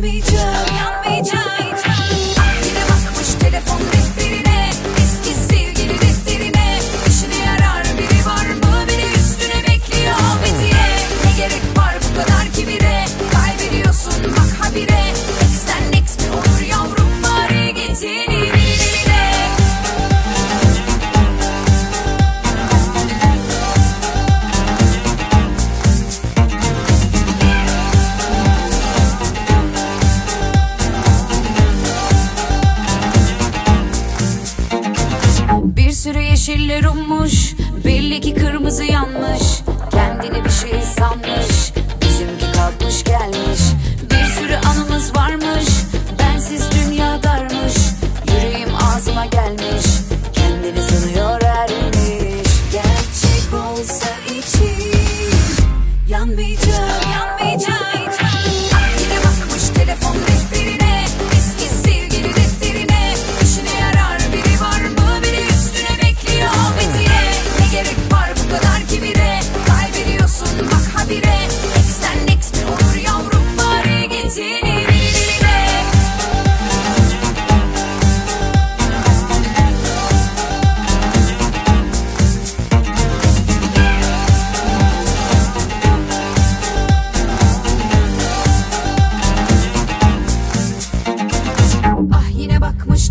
beat you. Beat you. Eller ummuş. Belli ki kırmızı yanmış.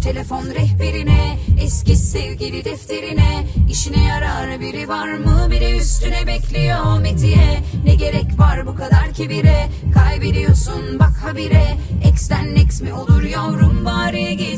Telefon rehberine Eski sevgili defterine. İşine yarar biri var mı? Biri üstüne bekliyor metiye. Ne gerek var bu kadar kibire? Kaybediyorsun bak habire. Eksten eks mi olur yavrum? Bari git